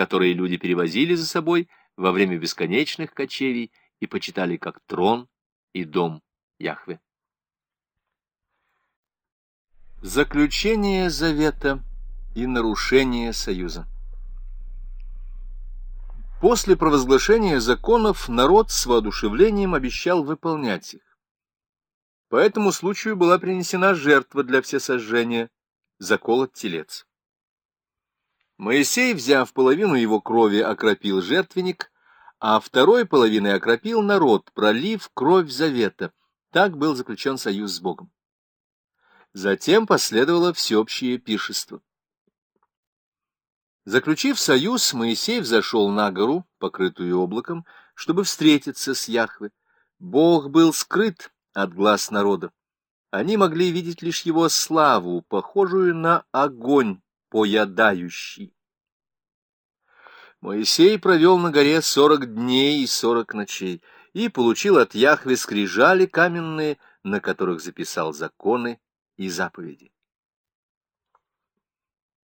которые люди перевозили за собой во время бесконечных кочевий и почитали как трон и дом Яхве. Заключение завета и нарушение союза После провозглашения законов народ с воодушевлением обещал выполнять их. По этому случаю была принесена жертва для всесожжения, заколот телец. Моисей, взяв половину его крови, окропил жертвенник, а второй половиной окропил народ, пролив кровь завета. Так был заключен союз с Богом. Затем последовало всеобщее пиршество. Заключив союз, Моисей взошел на гору, покрытую облаком, чтобы встретиться с Яхве. Бог был скрыт от глаз народа. Они могли видеть лишь его славу, похожую на огонь поедающий. Моисей провел на горе сорок дней и сорок ночей и получил от Яхве скрижали каменные, на которых записал законы и заповеди.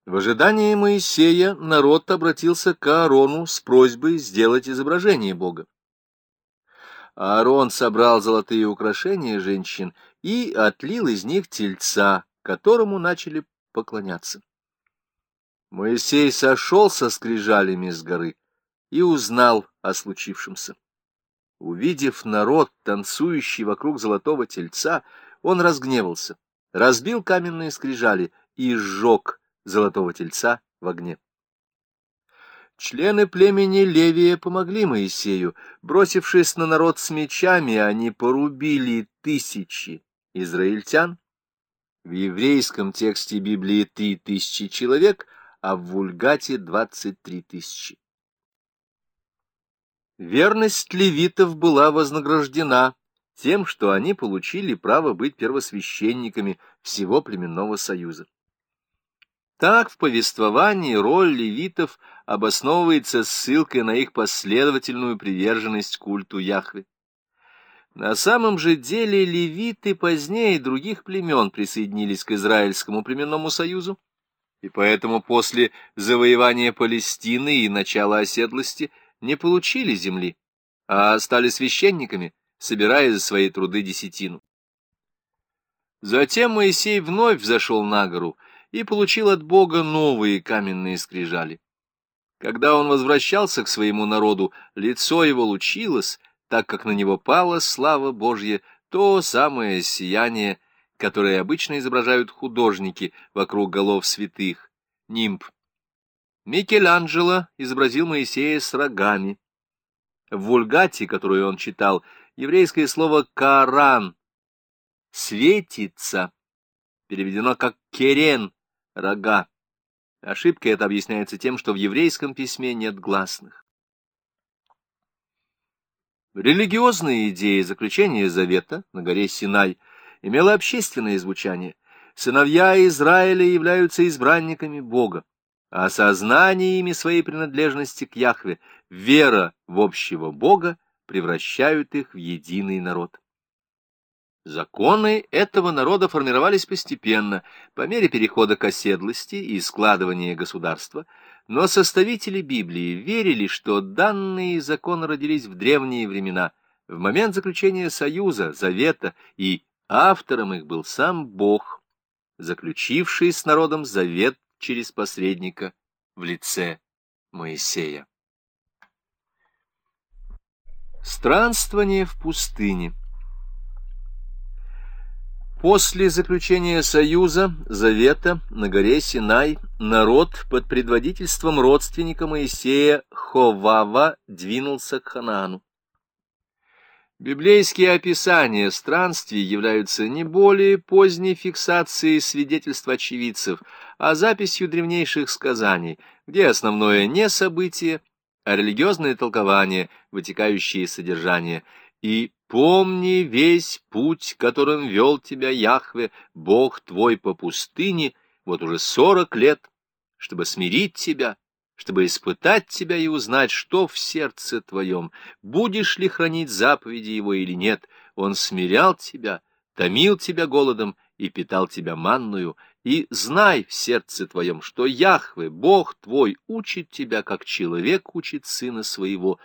В ожидании Моисея народ обратился к Аарону с просьбой сделать изображение Бога. Аарон собрал золотые украшения женщин и отлил из них тельца, которому начали поклоняться. Моисей сошел со скрижалями с горы и узнал о случившемся. Увидев народ, танцующий вокруг золотого тельца, он разгневался, разбил каменные скрижали и сжег золотого тельца в огне. Члены племени Левия помогли Моисею. Бросившись на народ с мечами, они порубили тысячи израильтян. В еврейском тексте Библии три тысячи человек, а в вульгате двадцать три тысячи. Верность левитов была вознаграждена тем, что они получили право быть первосвященниками всего племенного союза. Так в повествовании роль левитов обосновывается ссылкой на их последовательную приверженность культу Яхве. На самом же деле левиты позднее других племен присоединились к Израильскому племенному союзу, и поэтому после завоевания Палестины и начала оседлости не получили земли, а стали священниками, собирая за свои труды десятину. Затем Моисей вновь взошел на гору и получил от Бога новые каменные скрижали. Когда он возвращался к своему народу, лицо его лучилось, так как на него пала слава Божья, то самое сияние, которое обычно изображают художники вокруг голов святых, нимб. Микеланджело изобразил Моисея с рогами. В вульгате, которую он читал, еврейское слово «каран» — «светится», переведено как «керен», рога. Ошибка эта объясняется тем, что в еврейском письме нет гласных. Религиозная идея заключения завета на горе Синай имела общественное звучание. Сыновья Израиля являются избранниками Бога, а сознание ими своей принадлежности к Яхве, вера в общего Бога превращают их в единый народ. Законы этого народа формировались постепенно, по мере перехода к оседлости и складывания государства, но составители Библии верили, что данные законы родились в древние времена, в момент заключения союза, завета, и автором их был сам Бог, заключивший с народом завет через посредника в лице Моисея. Странствование в пустыне После заключения союза, завета, на горе Синай, народ под предводительством родственника Моисея Ховава двинулся к Ханаану. Библейские описания странствий являются не более поздней фиксацией свидетельств очевидцев, а записью древнейших сказаний, где основное не событие, а религиозное толкование, вытекающее из содержания – и помни весь путь, которым вел тебя Яхве, Бог твой по пустыне, вот уже сорок лет, чтобы смирить тебя, чтобы испытать тебя и узнать, что в сердце твоем, будешь ли хранить заповеди его или нет. Он смирял тебя, томил тебя голодом и питал тебя манную, и знай в сердце твоем, что Яхве, Бог твой, учит тебя, как человек учит сына своего,